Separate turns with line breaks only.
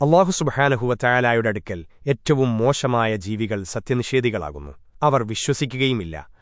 അള്ളാഹു ചായാലായുടെ അടുക്കൽ ഏറ്റവും മോശമായ ജീവികൾ സത്യനിഷേധികളാകുന്നു. അവർ വിശ്വസിക്കുകയുമില്ല.